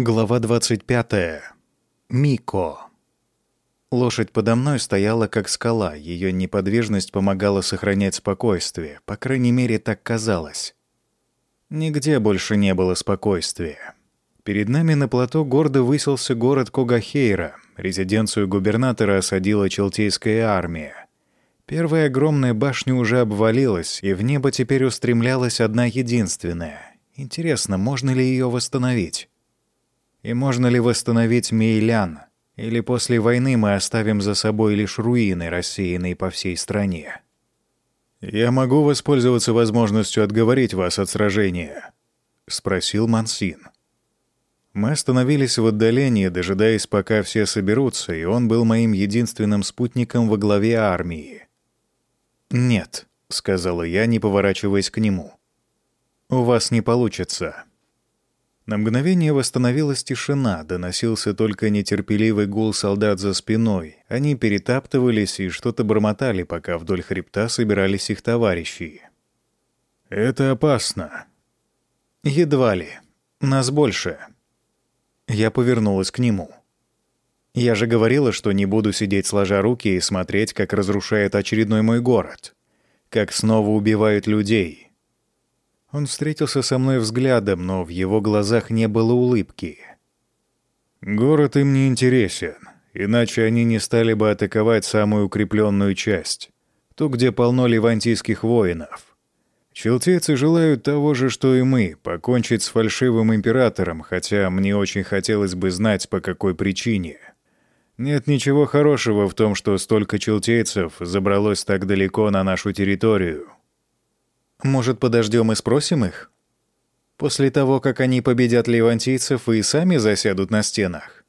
Глава 25. Мико. Лошадь подо мной стояла как скала, ее неподвижность помогала сохранять спокойствие, по крайней мере, так казалось. Нигде больше не было спокойствия. Перед нами на плато гордо высился город Когахейра, резиденцию губернатора осадила Челтейская армия. Первая огромная башня уже обвалилась, и в небо теперь устремлялась одна единственная. Интересно, можно ли ее восстановить? И можно ли восстановить Мейлян? Или после войны мы оставим за собой лишь руины, рассеянные по всей стране? «Я могу воспользоваться возможностью отговорить вас от сражения?» — спросил Мансин. Мы остановились в отдалении, дожидаясь, пока все соберутся, и он был моим единственным спутником во главе армии. «Нет», — сказала я, не поворачиваясь к нему. «У вас не получится. На мгновение восстановилась тишина, доносился только нетерпеливый гул солдат за спиной. Они перетаптывались и что-то бормотали, пока вдоль хребта собирались их товарищи. «Это опасно». «Едва ли. Нас больше». Я повернулась к нему. «Я же говорила, что не буду сидеть сложа руки и смотреть, как разрушает очередной мой город. Как снова убивают людей» Он встретился со мной взглядом, но в его глазах не было улыбки. «Город им не интересен, иначе они не стали бы атаковать самую укрепленную часть, ту, где полно левантийских воинов. Челтейцы желают того же, что и мы, покончить с фальшивым императором, хотя мне очень хотелось бы знать, по какой причине. Нет ничего хорошего в том, что столько челтейцев забралось так далеко на нашу территорию». Может, подождем и спросим их? После того, как они победят левантийцев и сами засядут на стенах.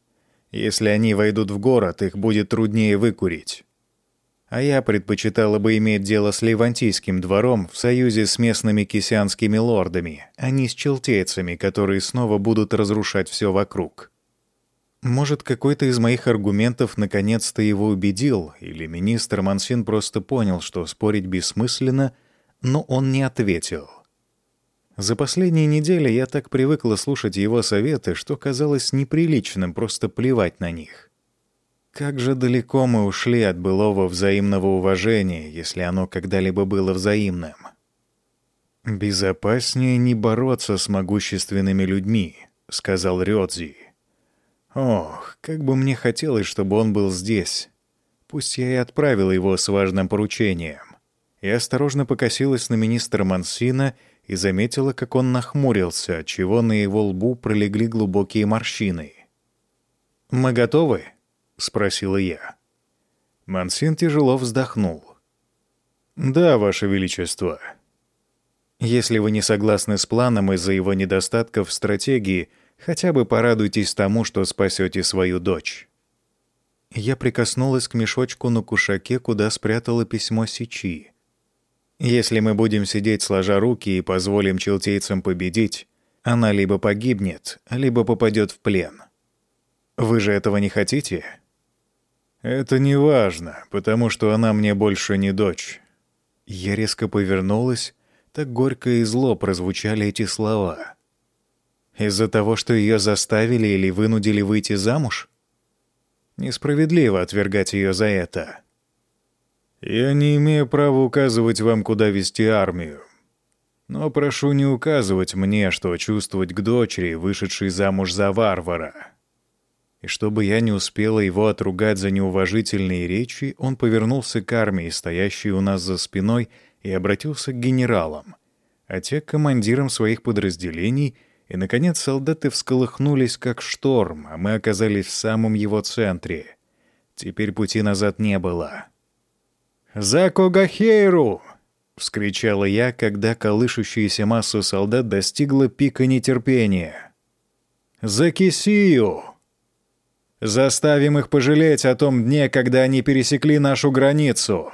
Если они войдут в город, их будет труднее выкурить. А я предпочитала бы иметь дело с левантийским двором в союзе с местными кисянскими лордами, а не с челтейцами, которые снова будут разрушать все вокруг. Может, какой-то из моих аргументов наконец-то его убедил, или министр Мансин просто понял, что спорить бессмысленно — но он не ответил. За последние недели я так привыкла слушать его советы, что казалось неприличным просто плевать на них. Как же далеко мы ушли от былого взаимного уважения, если оно когда-либо было взаимным. «Безопаснее не бороться с могущественными людьми», — сказал Рёдзи. «Ох, как бы мне хотелось, чтобы он был здесь. Пусть я и отправил его с важным поручением. Я осторожно покосилась на министра Мансина и заметила, как он нахмурился, отчего на его лбу пролегли глубокие морщины. «Мы готовы?» — спросила я. Мансин тяжело вздохнул. «Да, Ваше Величество. Если вы не согласны с планом из-за его недостатков в стратегии, хотя бы порадуйтесь тому, что спасете свою дочь». Я прикоснулась к мешочку на кушаке, куда спрятала письмо Сичи. Если мы будем сидеть сложа руки и позволим челтейцам победить, она либо погибнет, либо попадет в плен. Вы же этого не хотите? Это не важно, потому что она мне больше не дочь. Я резко повернулась, так горько и зло прозвучали эти слова. Из-за того, что ее заставили или вынудили выйти замуж? Несправедливо отвергать ее за это. Я не имею права указывать вам, куда вести армию. Но прошу не указывать мне, что чувствовать к дочери, вышедшей замуж за варвара. И чтобы я не успела его отругать за неуважительные речи, он повернулся к армии, стоящей у нас за спиной, и обратился к генералам, а те — к командирам своих подразделений, и, наконец, солдаты всколыхнулись, как шторм, а мы оказались в самом его центре. Теперь пути назад не было. «За Когахейру!» — вскричала я, когда колышущаяся масса солдат достигла пика нетерпения. «За Кисию!» «Заставим их пожалеть о том дне, когда они пересекли нашу границу!»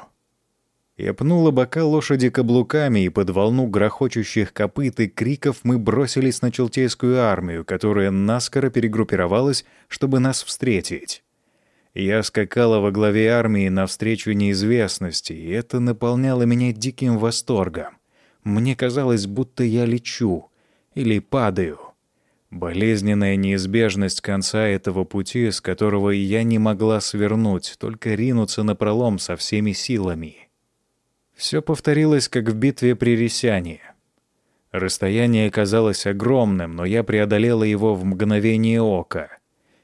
Я пнула бока лошади каблуками, и под волну грохочущих копыт и криков мы бросились на Челтейскую армию, которая наскоро перегруппировалась, чтобы нас встретить. Я скакала во главе армии навстречу неизвестности, и это наполняло меня диким восторгом. Мне казалось, будто я лечу или падаю. Болезненная неизбежность конца этого пути, с которого я не могла свернуть, только ринуться на пролом со всеми силами. Все повторилось, как в битве при Ресяне. Расстояние казалось огромным, но я преодолела его в мгновение ока,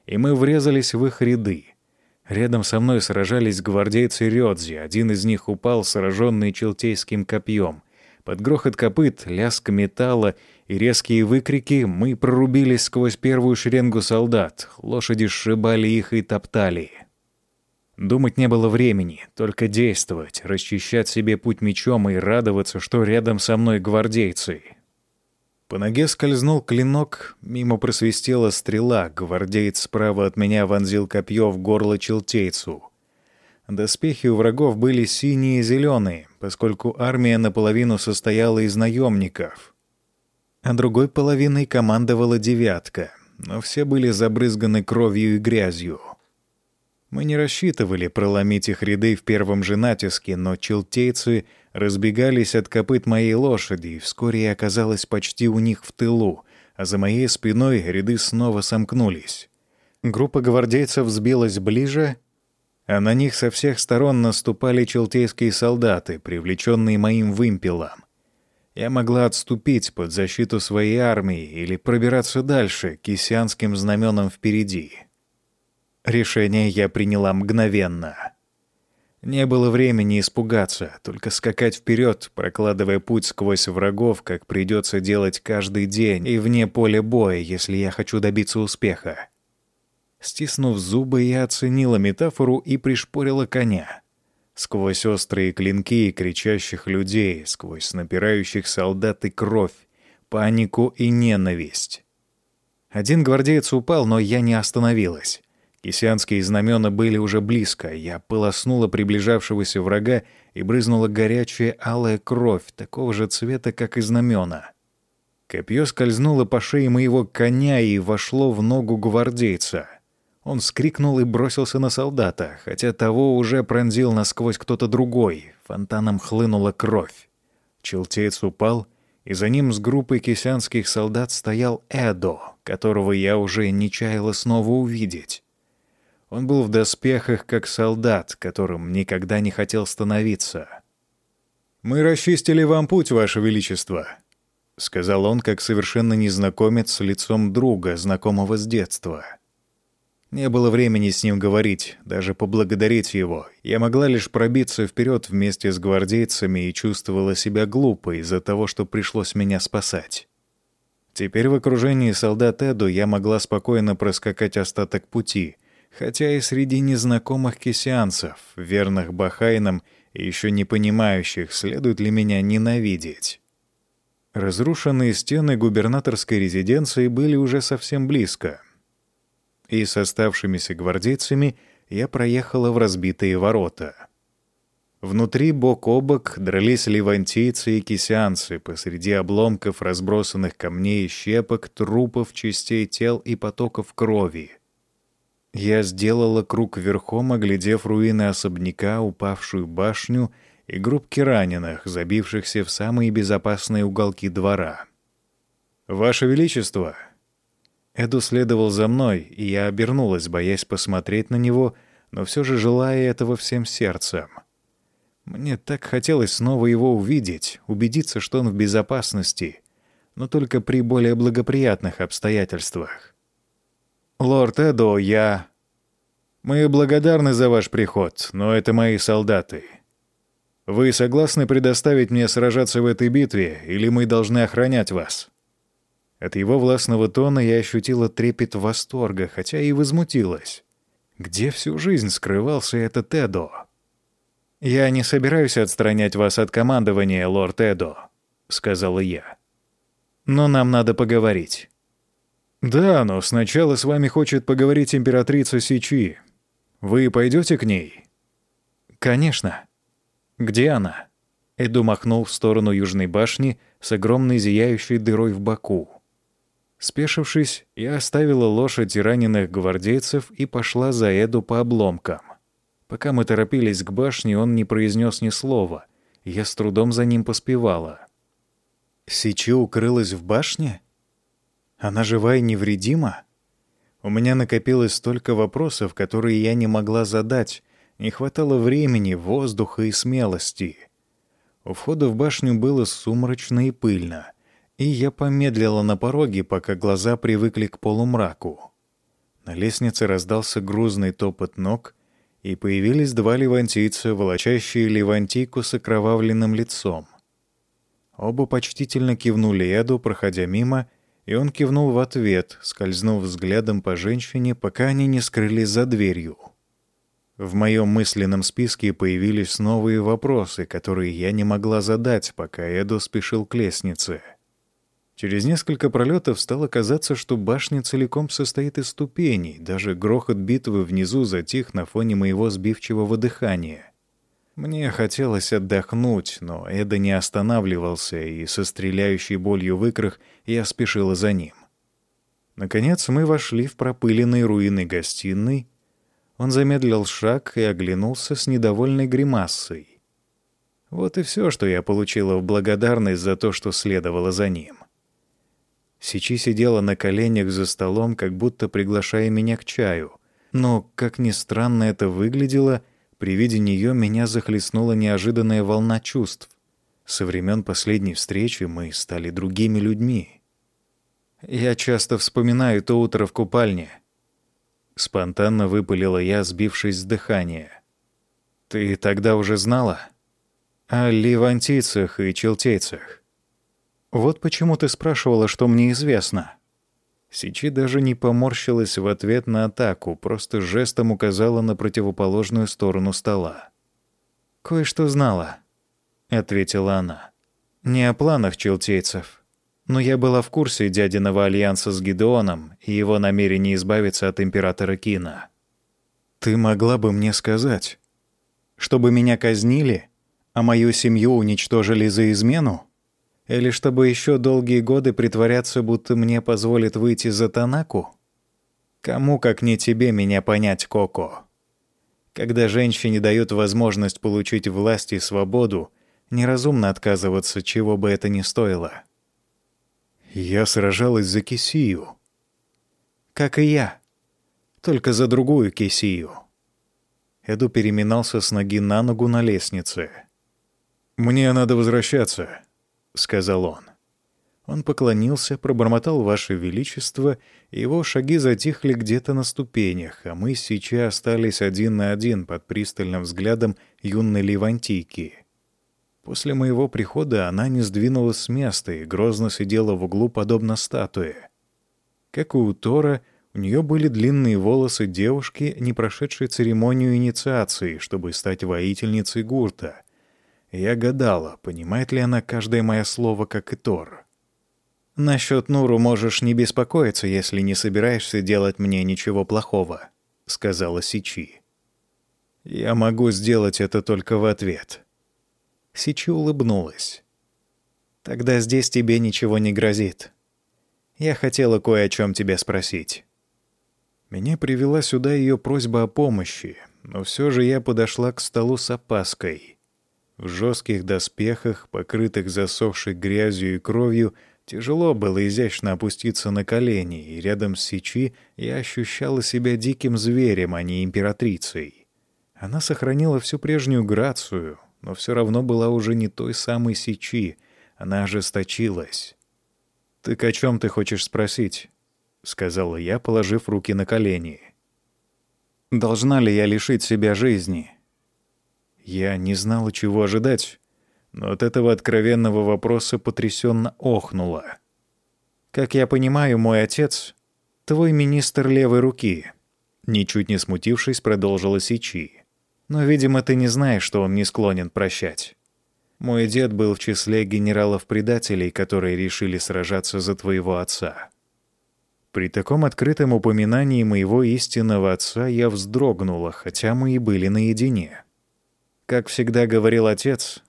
и мы врезались в их ряды. Рядом со мной сражались гвардейцы Рёдзи, один из них упал, сраженный челтейским копьем. Под грохот копыт, лязг металла и резкие выкрики мы прорубились сквозь первую шеренгу солдат, лошади сшибали их и топтали. Думать не было времени, только действовать, расчищать себе путь мечом и радоваться, что рядом со мной гвардейцы. По ноге скользнул клинок, мимо просвистела стрела, гвардеец справа от меня вонзил копье в горло челтейцу. Доспехи у врагов были синие и зеленые, поскольку армия наполовину состояла из наемников. А другой половиной командовала девятка, но все были забрызганы кровью и грязью. Мы не рассчитывали проломить их ряды в первом же натиске, но челтейцы разбегались от копыт моей лошади, и вскоре я оказалась почти у них в тылу, а за моей спиной ряды снова сомкнулись. Группа гвардейцев сбилась ближе, а на них со всех сторон наступали челтейские солдаты, привлеченные моим вымпелом. Я могла отступить под защиту своей армии или пробираться дальше, к кисянским знаменам впереди. Решение я приняла мгновенно. Не было времени испугаться, только скакать вперед, прокладывая путь сквозь врагов, как придется делать каждый день, и вне поля боя, если я хочу добиться успеха. Стиснув зубы, я оценила метафору и пришпорила коня. Сквозь острые клинки и кричащих людей, сквозь напирающих солдат и кровь, панику и ненависть. Один гвардеец упал, но я не остановилась. Кисянские знамена были уже близко. Я полоснула приближавшегося врага и брызнула горячая алая кровь, такого же цвета, как и знамена. Копье скользнуло по шее моего коня и вошло в ногу гвардейца. Он скрикнул и бросился на солдата, хотя того уже пронзил насквозь кто-то другой. Фонтаном хлынула кровь. Челтеец упал, и за ним с группой кисянских солдат стоял Эдо, которого я уже не чаяла снова увидеть. Он был в доспехах, как солдат, которым никогда не хотел становиться. «Мы расчистили вам путь, Ваше Величество», — сказал он, как совершенно незнакомец с лицом друга, знакомого с детства. Не было времени с ним говорить, даже поблагодарить его. Я могла лишь пробиться вперед вместе с гвардейцами и чувствовала себя глупо из-за того, что пришлось меня спасать. Теперь в окружении солдат Эду я могла спокойно проскакать остаток пути, хотя и среди незнакомых кисянцев, верных бахайнам и еще не понимающих, следует ли меня ненавидеть. Разрушенные стены губернаторской резиденции были уже совсем близко. И с оставшимися гвардейцами я проехала в разбитые ворота. Внутри бок о бок дрались левантийцы и кисянцы посреди обломков разбросанных камней и щепок, трупов, частей тел и потоков крови — я сделала круг верхом, оглядев руины особняка, упавшую башню и группки раненых, забившихся в самые безопасные уголки двора. «Ваше Величество!» Эду следовал за мной, и я обернулась, боясь посмотреть на него, но все же желая этого всем сердцем. Мне так хотелось снова его увидеть, убедиться, что он в безопасности, но только при более благоприятных обстоятельствах. «Лорд Эдо, я...» «Мы благодарны за ваш приход, но это мои солдаты. Вы согласны предоставить мне сражаться в этой битве, или мы должны охранять вас?» От его властного тона я ощутила трепет восторга, хотя и возмутилась. Где всю жизнь скрывался этот Эдо? «Я не собираюсь отстранять вас от командования, лорд Эдо», — сказала я. «Но нам надо поговорить». «Да, но сначала с вами хочет поговорить императрица Сичи. Вы пойдете к ней?» «Конечно. Где она?» Эду махнул в сторону южной башни с огромной зияющей дырой в боку. Спешившись, я оставила лошадь раненых гвардейцев и пошла за Эду по обломкам. Пока мы торопились к башне, он не произнес ни слова. Я с трудом за ним поспевала. «Сичи укрылась в башне?» Она жива и невредима? У меня накопилось столько вопросов, которые я не могла задать. Не хватало времени, воздуха и смелости. У входа в башню было сумрачно и пыльно, и я помедлила на пороге, пока глаза привыкли к полумраку. На лестнице раздался грузный топот ног, и появились два левантийца, волочащие левантийку с окровавленным лицом. Оба почтительно кивнули Эду, проходя мимо, и он кивнул в ответ, скользнув взглядом по женщине, пока они не скрылись за дверью. В моем мысленном списке появились новые вопросы, которые я не могла задать, пока Эду спешил к лестнице. Через несколько пролетов стало казаться, что башня целиком состоит из ступеней, даже грохот битвы внизу затих на фоне моего сбивчивого дыхания. Мне хотелось отдохнуть, но Эда не останавливался, и со стреляющей болью в икрах я спешила за ним. Наконец мы вошли в пропыленные руины гостиной. Он замедлил шаг и оглянулся с недовольной гримасой. Вот и все, что я получила в благодарность за то, что следовало за ним. Сичи сидела на коленях за столом, как будто приглашая меня к чаю. Но, как ни странно это выглядело, при виде нее меня захлестнула неожиданная волна чувств. Со времен последней встречи мы стали другими людьми. Я часто вспоминаю то утро в купальне. Спонтанно выпалила я, сбившись с дыхания. Ты тогда уже знала? О ливантийцах и челтейцах. Вот почему ты спрашивала, что мне известно. Сичи даже не поморщилась в ответ на атаку, просто жестом указала на противоположную сторону стола. «Кое-что знала», — ответила она. «Не о планах челтейцев. Но я была в курсе дядиного альянса с Гидеоном и его намерения избавиться от императора Кина. Ты могла бы мне сказать, чтобы меня казнили, а мою семью уничтожили за измену?» Или чтобы еще долгие годы притворяться, будто мне позволит выйти за Танаку? Кому, как не тебе, меня понять, Коко? Когда женщине дают возможность получить власть и свободу, неразумно отказываться, чего бы это ни стоило. Я сражалась за Кисию. Как и я. Только за другую Кисию. Эду переминался с ноги на ногу на лестнице. «Мне надо возвращаться», — сказал он. Он поклонился, пробормотал «Ваше Величество», и его шаги затихли где-то на ступенях, а мы сейчас остались один на один под пристальным взглядом юной Левантийки. После моего прихода она не сдвинулась с места и грозно сидела в углу, подобно статуе. Как и у Тора, у нее были длинные волосы девушки, не прошедшей церемонию инициации, чтобы стать воительницей гурта — я гадала, понимает ли она каждое мое слово, как и Тор. «Насчет Нуру можешь не беспокоиться, если не собираешься делать мне ничего плохого», — сказала Сичи. «Я могу сделать это только в ответ». Сичи улыбнулась. «Тогда здесь тебе ничего не грозит. Я хотела кое о чем тебя спросить». Меня привела сюда ее просьба о помощи, но все же я подошла к столу с опаской — в жестких доспехах, покрытых засохшей грязью и кровью, тяжело было изящно опуститься на колени, и рядом с Сичи я ощущала себя диким зверем, а не императрицей. Она сохранила всю прежнюю грацию, но все равно была уже не той самой Сичи, она ожесточилась. «Так о чем ты хочешь спросить?» — сказала я, положив руки на колени. «Должна ли я лишить себя жизни?» Я не знала, чего ожидать, но от этого откровенного вопроса потрясенно охнула. «Как я понимаю, мой отец — твой министр левой руки», — ничуть не смутившись, продолжила Сичи. «Но, видимо, ты не знаешь, что он не склонен прощать. Мой дед был в числе генералов-предателей, которые решили сражаться за твоего отца». При таком открытом упоминании моего истинного отца я вздрогнула, хотя мы и были наедине. Как всегда говорил отец,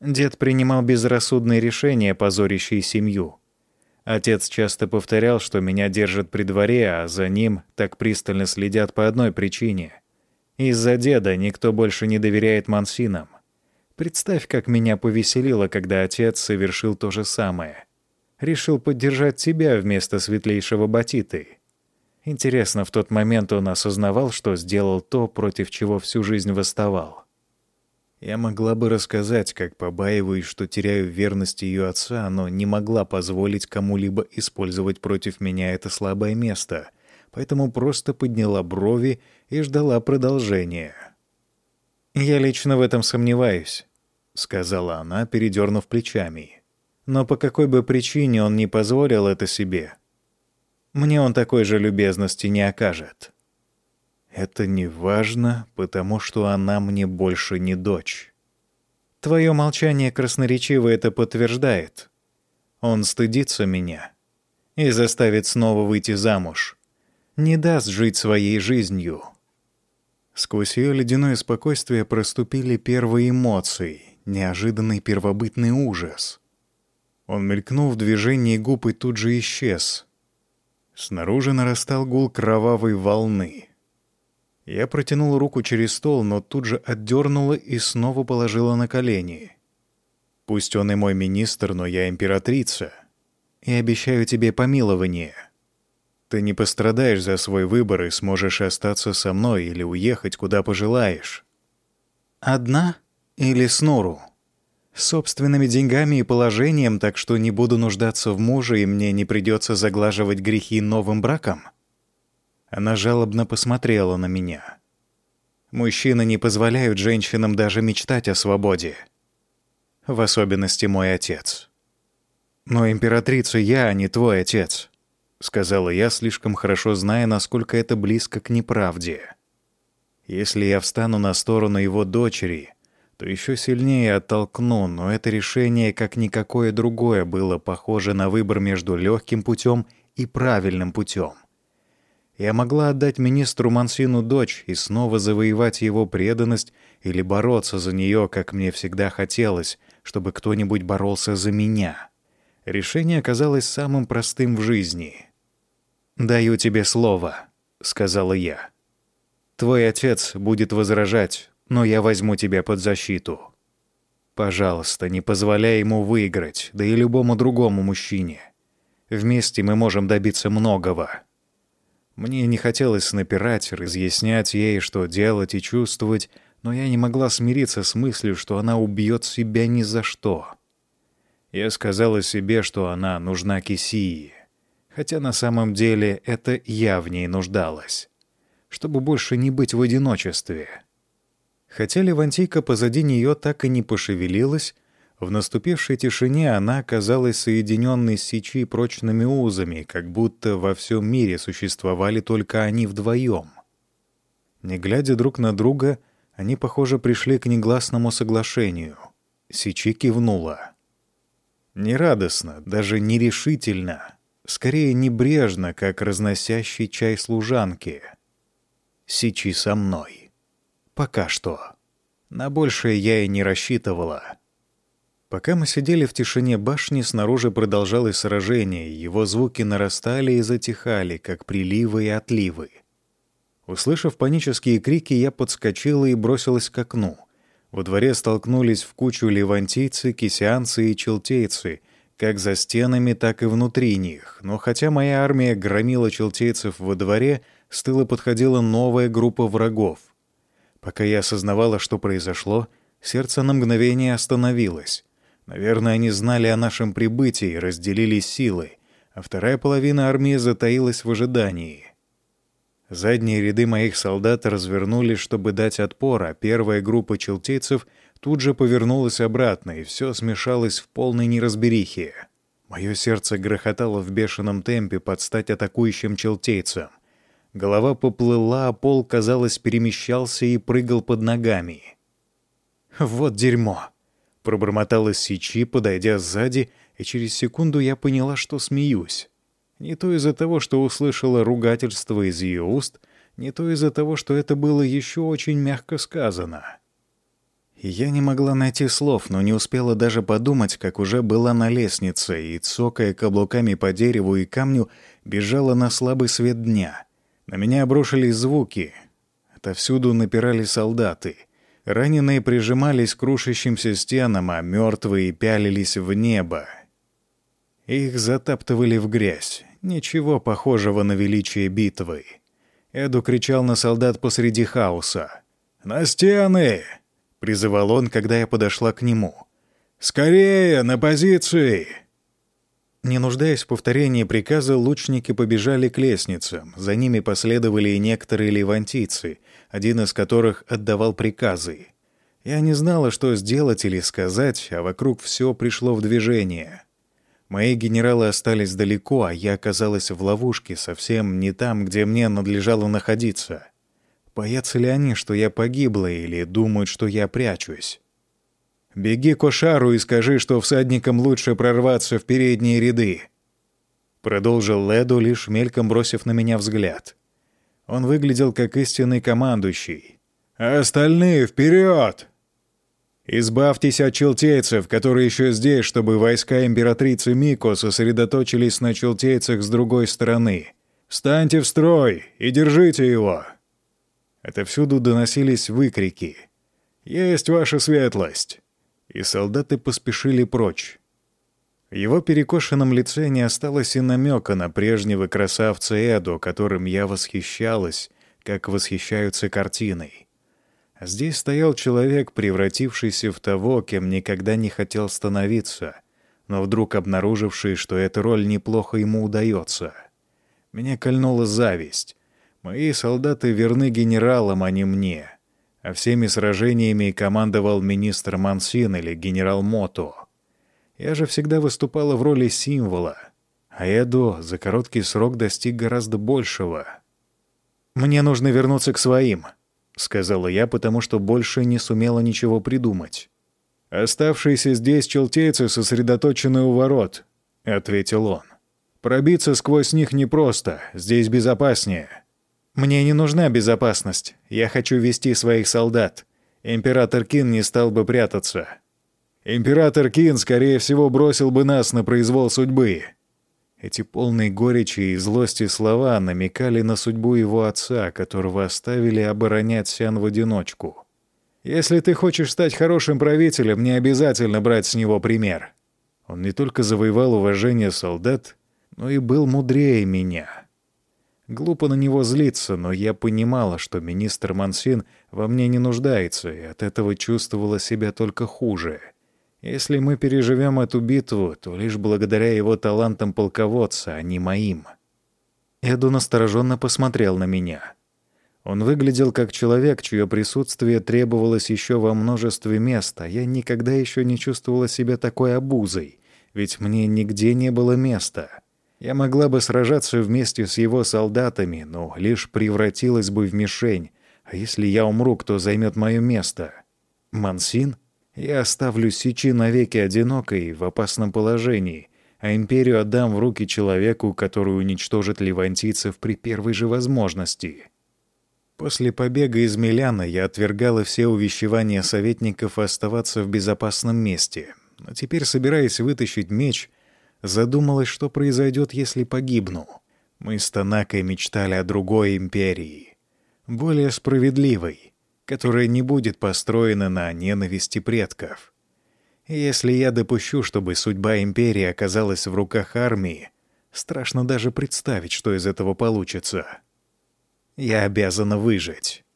дед принимал безрассудные решения, позорящие семью. Отец часто повторял, что меня держат при дворе, а за ним так пристально следят по одной причине. Из-за деда никто больше не доверяет Мансинам. Представь, как меня повеселило, когда отец совершил то же самое. Решил поддержать тебя вместо светлейшего Батиты. Интересно, в тот момент он осознавал, что сделал то, против чего всю жизнь восставал. Я могла бы рассказать, как побаиваюсь, что теряю верность ее отца, но не могла позволить кому-либо использовать против меня это слабое место, поэтому просто подняла брови и ждала продолжения. «Я лично в этом сомневаюсь», — сказала она, передернув плечами. «Но по какой бы причине он не позволил это себе, мне он такой же любезности не окажет». Это не важно, потому что она мне больше не дочь. Твое молчание красноречиво это подтверждает. Он стыдится меня и заставит снова выйти замуж. Не даст жить своей жизнью. Сквозь ее ледяное спокойствие проступили первые эмоции, неожиданный первобытный ужас. Он мелькнул в движении губ и тут же исчез. Снаружи нарастал гул кровавой волны — я протянула руку через стол, но тут же отдернула и снова положила на колени. «Пусть он и мой министр, но я императрица. И обещаю тебе помилование. Ты не пострадаешь за свой выбор и сможешь остаться со мной или уехать, куда пожелаешь. Одна или с Нору? Собственными деньгами и положением, так что не буду нуждаться в муже и мне не придется заглаживать грехи новым браком?» Она жалобно посмотрела на меня. Мужчины не позволяют женщинам даже мечтать о свободе. В особенности мой отец. «Но императрица я, а не твой отец», — сказала я, слишком хорошо зная, насколько это близко к неправде. «Если я встану на сторону его дочери, то еще сильнее оттолкну, но это решение, как никакое другое, было похоже на выбор между легким путем и правильным путем. Я могла отдать министру Мансину дочь и снова завоевать его преданность или бороться за нее, как мне всегда хотелось, чтобы кто-нибудь боролся за меня. Решение оказалось самым простым в жизни. «Даю тебе слово», — сказала я. «Твой отец будет возражать, но я возьму тебя под защиту. Пожалуйста, не позволяй ему выиграть, да и любому другому мужчине. Вместе мы можем добиться многого». Мне не хотелось напирать, разъяснять ей, что делать и чувствовать, но я не могла смириться с мыслью, что она убьет себя ни за что. Я сказала себе, что она нужна Кисии, хотя на самом деле это я в ней нуждалась, чтобы больше не быть в одиночестве. Хотя Левантийка позади нее так и не пошевелилась, в наступившей тишине она оказалась соединенной с Сичи прочными узами, как будто во всем мире существовали только они вдвоем. Не глядя друг на друга, они, похоже, пришли к негласному соглашению. Сичи кивнула. Не радостно, даже нерешительно, скорее небрежно, как разносящий чай служанки. Сичи со мной. Пока что. На большее я и не рассчитывала. Пока мы сидели в тишине башни, снаружи продолжалось сражение, его звуки нарастали и затихали, как приливы и отливы. Услышав панические крики, я подскочила и бросилась к окну. Во дворе столкнулись в кучу левантийцы, кисианцы и челтейцы, как за стенами, так и внутри них. Но хотя моя армия громила челтейцев во дворе, с тыла подходила новая группа врагов. Пока я осознавала, что произошло, сердце на мгновение остановилось. Наверное, они знали о нашем прибытии и разделили силы, а вторая половина армии затаилась в ожидании. Задние ряды моих солдат развернулись, чтобы дать отпор, а первая группа челтейцев тут же повернулась обратно, и все смешалось в полной неразберихе. Мое сердце грохотало в бешеном темпе под стать атакующим челтейцам. Голова поплыла, а пол, казалось, перемещался и прыгал под ногами. «Вот дерьмо!» Пробормотала Сичи, подойдя сзади, и через секунду я поняла, что смеюсь. Не то из-за того, что услышала ругательство из ее уст, не то из-за того, что это было еще очень мягко сказано. Я не могла найти слов, но не успела даже подумать, как уже была на лестнице и, цокая каблуками по дереву и камню, бежала на слабый свет дня. На меня обрушились звуки. Отовсюду напирали солдаты — Раненые прижимались к рушащимся стенам, а мертвые пялились в небо. Их затаптывали в грязь. Ничего похожего на величие битвы. Эду кричал на солдат посреди хаоса. «На стены!» — призывал он, когда я подошла к нему. «Скорее, на позиции!» Не нуждаясь в повторении приказа, лучники побежали к лестницам. За ними последовали и некоторые левантийцы, один из которых отдавал приказы. Я не знала, что сделать или сказать, а вокруг все пришло в движение. Мои генералы остались далеко, а я оказалась в ловушке, совсем не там, где мне надлежало находиться. Боятся ли они, что я погибла, или думают, что я прячусь? «Беги к Ошару и скажи, что всадникам лучше прорваться в передние ряды», — продолжил Леду, лишь мельком бросив на меня взгляд. Он выглядел как истинный командующий. «А остальные вперед! Избавьтесь от челтейцев, которые еще здесь, чтобы войска императрицы Мико сосредоточились на челтейцах с другой стороны. Встаньте в строй и держите его!» Отовсюду доносились выкрики. «Есть ваша светлость!» И солдаты поспешили прочь. Его перекошенном лице не осталось и намека на прежнего красавца Эду, которым я восхищалась, как восхищаются картиной. Здесь стоял человек, превратившийся в того, кем никогда не хотел становиться, но вдруг обнаруживший, что эта роль неплохо ему удается. Меня кольнула зависть. Мои солдаты верны генералам, а не мне. А всеми сражениями командовал министр Мансин или генерал Мото. Я же всегда выступала в роли символа. А Эдо за короткий срок достиг гораздо большего. «Мне нужно вернуться к своим», — сказала я, потому что больше не сумела ничего придумать. «Оставшиеся здесь челтейцы сосредоточены у ворот», — ответил он. «Пробиться сквозь них непросто, здесь безопаснее». «Мне не нужна безопасность. Я хочу вести своих солдат. Император Кин не стал бы прятаться». «Император Кин, скорее всего, бросил бы нас на произвол судьбы». Эти полные горечи и злости слова намекали на судьбу его отца, которого оставили оборонять Сян в одиночку. «Если ты хочешь стать хорошим правителем, не обязательно брать с него пример». Он не только завоевал уважение солдат, но и был мудрее меня. Глупо на него злиться, но я понимала, что министр Мансин во мне не нуждается, и от этого чувствовала себя только хуже. Если мы переживем эту битву, то лишь благодаря его талантам полководца, а не моим. Эду настороженно посмотрел на меня. Он выглядел как человек, чье присутствие требовалось еще во множестве мест, а я никогда еще не чувствовала себя такой обузой, ведь мне нигде не было места. Я могла бы сражаться вместе с его солдатами, но лишь превратилась бы в мишень. А если я умру, кто займет мое место? Мансин? Я оставлю Сичи навеки одинокой в опасном положении, а империю отдам в руки человеку, который уничтожит ливантийцев при первой же возможности. После побега из Миляна я отвергала все увещевания советников оставаться в безопасном месте. Но теперь, собираясь вытащить меч — Задумалась, что произойдет, если погибну. Мы с Танакой мечтали о другой империи, более справедливой, которая не будет построена на ненависти предков. Если я допущу, чтобы судьба империи оказалась в руках армии, страшно даже представить, что из этого получится. Я обязана выжить.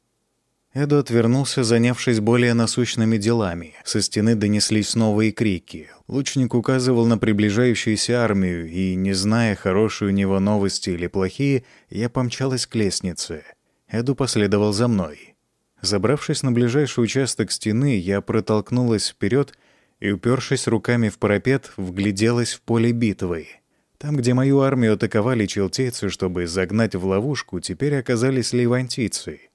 Эду отвернулся, занявшись более насущными делами. Со стены донеслись новые крики. Лучник указывал на приближающуюся армию, и, не зная, хорошие у него новости или плохие, я помчалась к лестнице. Эду последовал за мной. Забравшись на ближайший участок стены, я протолкнулась вперед и, упершись руками в парапет, вгляделась в поле битвы. Там, где мою армию атаковали челтейцы, чтобы загнать в ловушку, теперь оказались ливантийцы —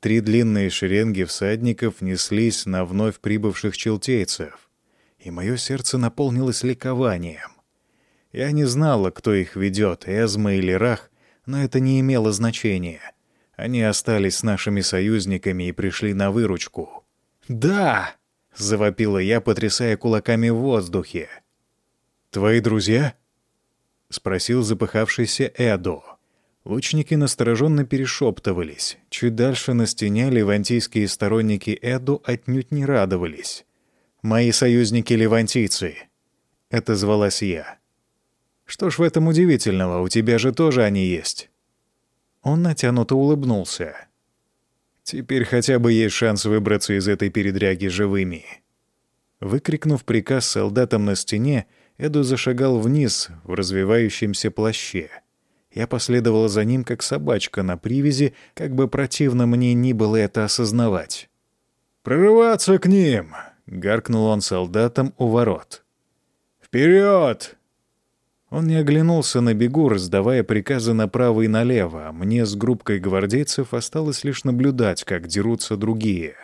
Три длинные шеренги всадников неслись на вновь прибывших челтейцев, и мое сердце наполнилось ликованием. Я не знала, кто их ведет, Эзма или Рах, но это не имело значения. Они остались с нашими союзниками и пришли на выручку. «Да!» — завопила я, потрясая кулаками в воздухе. «Твои друзья?» — спросил запыхавшийся Эдо. Лучники настороженно перешептывались. Чуть дальше на стене левантийские сторонники Эду отнюдь не радовались. «Мои союзники левантийцы!» — это звалась я. Что ж в этом удивительного, у тебя же тоже они есть». Он натянуто улыбнулся. «Теперь хотя бы есть шанс выбраться из этой передряги живыми». Выкрикнув приказ солдатам на стене, Эду зашагал вниз в развивающемся плаще. Я последовала за ним, как собачка на привязи, как бы противно мне ни было это осознавать. «Прорываться к ним!» — гаркнул он солдатам у ворот. «Вперед!» Он не оглянулся на бегу, раздавая приказы направо и налево, а мне с группкой гвардейцев осталось лишь наблюдать, как дерутся другие.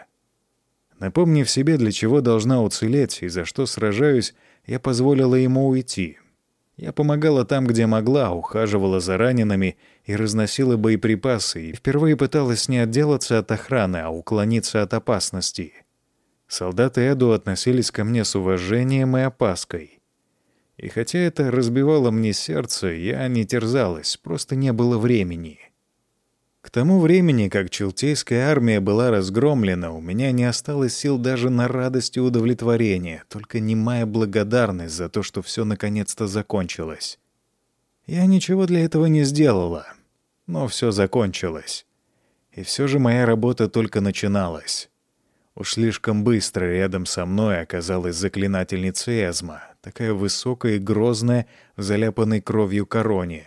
Напомнив себе, для чего должна уцелеть и за что сражаюсь, я позволила ему уйти. Я помогала там, где могла, ухаживала за ранеными и разносила боеприпасы, и впервые пыталась не отделаться от охраны, а уклониться от опасности. Солдаты Эду относились ко мне с уважением и опаской. И хотя это разбивало мне сердце, я не терзалась, просто не было времени. К тому времени, как Челтейская армия была разгромлена, у меня не осталось сил даже на радость и удовлетворение, только немая благодарность за то, что все наконец-то закончилось. Я ничего для этого не сделала, но все закончилось. И все же моя работа только начиналась. Уж слишком быстро рядом со мной оказалась заклинательница Эзма, такая высокая и грозная в заляпанной кровью короне.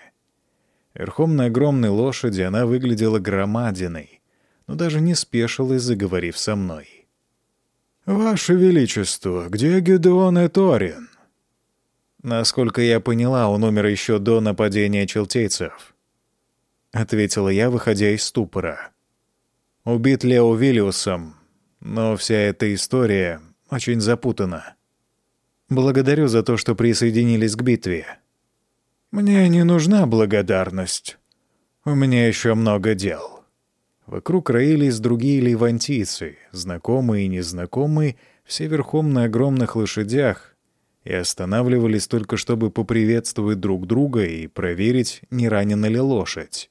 Верхом на огромной лошади она выглядела громадиной, но даже не спешилась, заговорив со мной. «Ваше Величество, где Гедеон и Торин?» «Насколько я поняла, он умер еще до нападения челтейцев», — ответила я, выходя из ступора. «Убит Лео Виллиусом, но вся эта история очень запутана. Благодарю за то, что присоединились к битве». «Мне не нужна благодарность. У меня еще много дел». Вокруг роились другие левантийцы, знакомые и незнакомые, все верхом на огромных лошадях, и останавливались только чтобы поприветствовать друг друга и проверить, не ранена ли лошадь.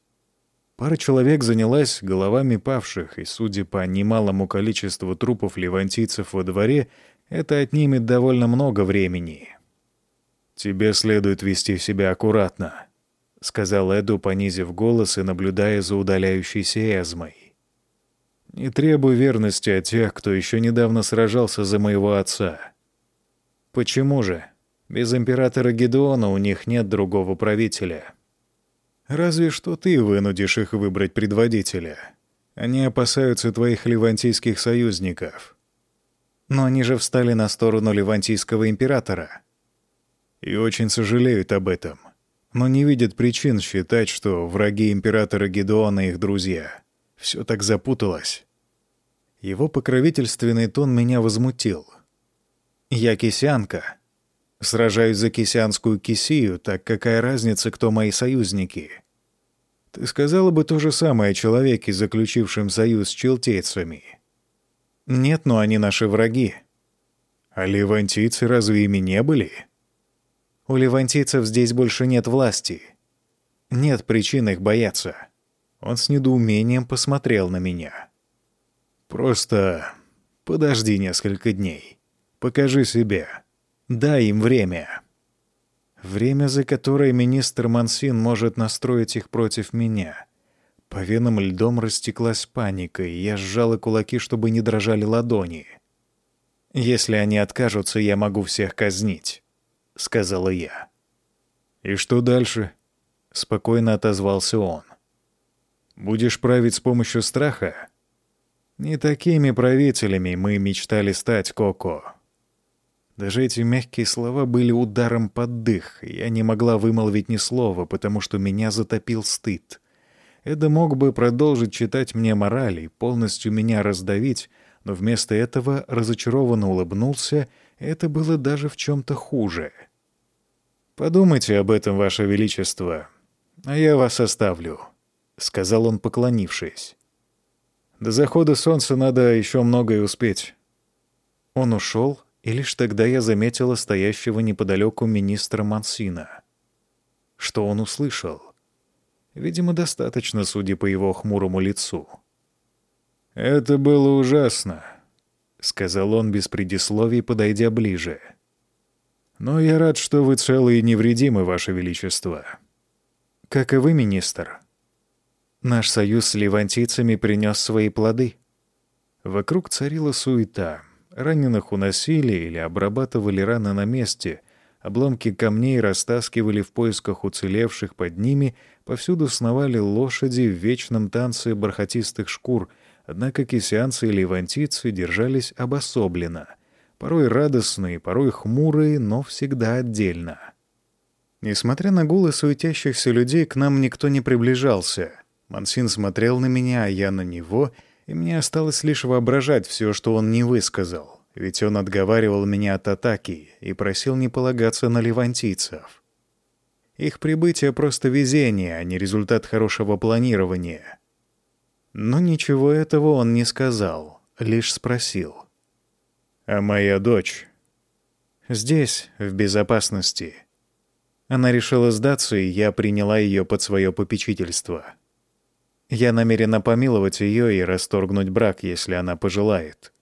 Пара человек занялась головами павших, и, судя по немалому количеству трупов левантийцев во дворе, это отнимет довольно много времени. «Тебе следует вести себя аккуратно», — сказал Эду, понизив голос и наблюдая за удаляющейся Эзмой. «Не требуй верности от тех, кто еще недавно сражался за моего отца». «Почему же? Без императора Гедеона у них нет другого правителя». «Разве что ты вынудишь их выбрать предводителя. Они опасаются твоих левантийских союзников». «Но они же встали на сторону левантийского императора», и очень сожалеют об этом, но не видят причин считать, что враги императора Гедеона их друзья. Все так запуталось. Его покровительственный тон меня возмутил. «Я кисянка. Сражаюсь за кисянскую кисию, так какая разница, кто мои союзники?» Ты сказала бы то же самое о человеке, заключившем союз с челтейцами. Нет, но они наши враги. А левантийцы разве ими не были?» У левантийцев здесь больше нет власти. Нет причин их бояться. Он с недоумением посмотрел на меня. Просто подожди несколько дней. Покажи себя. Дай им время. Время, за которое министр Мансин может настроить их против меня. По венам льдом растеклась паника, и я сжала кулаки, чтобы не дрожали ладони. Если они откажутся, я могу всех казнить. — сказала я. «И что дальше?» — спокойно отозвался он. «Будешь править с помощью страха?» «Не такими правителями мы мечтали стать, Коко». Даже эти мягкие слова были ударом под дых, и я не могла вымолвить ни слова, потому что меня затопил стыд. Эда мог бы продолжить читать мне морали, полностью меня раздавить, но вместо этого разочарованно улыбнулся — это было даже в чем-то хуже. «Подумайте об этом, Ваше Величество, а я вас оставлю», — сказал он, поклонившись. «До захода солнца надо еще многое успеть». Он ушел, и лишь тогда я заметила стоящего неподалеку министра Мансина. Что он услышал? Видимо, достаточно, судя по его хмурому лицу. «Это было ужасно», — сказал он без предисловий, подойдя ближе. Но я рад, что вы целы и невредимы, Ваше Величество. Как и вы, министр. Наш союз с левантийцами принес свои плоды. Вокруг царила суета. Раненых уносили или обрабатывали раны на месте. Обломки камней растаскивали в поисках уцелевших под ними. Повсюду сновали лошади в вечном танце бархатистых шкур. Однако кисянцы и левантийцы держались обособленно — порой радостные, порой хмурые, но всегда отдельно. Несмотря на гулы суетящихся людей, к нам никто не приближался. Мансин смотрел на меня, а я на него, и мне осталось лишь воображать все, что он не высказал, ведь он отговаривал меня от атаки и просил не полагаться на левантийцев. Их прибытие — просто везение, а не результат хорошего планирования. Но ничего этого он не сказал, лишь спросил — а моя дочь здесь, в безопасности. Она решила сдаться, и я приняла ее под свое попечительство. Я намерена помиловать ее и расторгнуть брак, если она пожелает.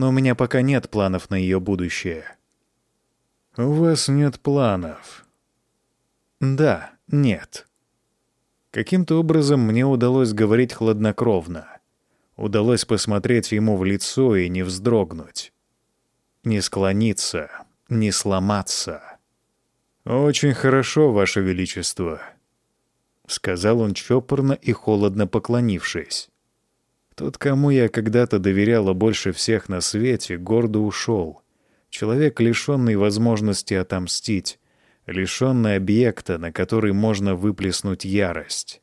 Но у меня пока нет планов на ее будущее. У вас нет планов? Да, нет. Каким-то образом мне удалось говорить хладнокровно. Удалось посмотреть ему в лицо и не вздрогнуть не склониться, не сломаться. «Очень хорошо, Ваше Величество», — сказал он чопорно и холодно поклонившись. Тот, кому я когда-то доверяла больше всех на свете, гордо ушел. Человек, лишенный возможности отомстить, лишенный объекта, на который можно выплеснуть ярость.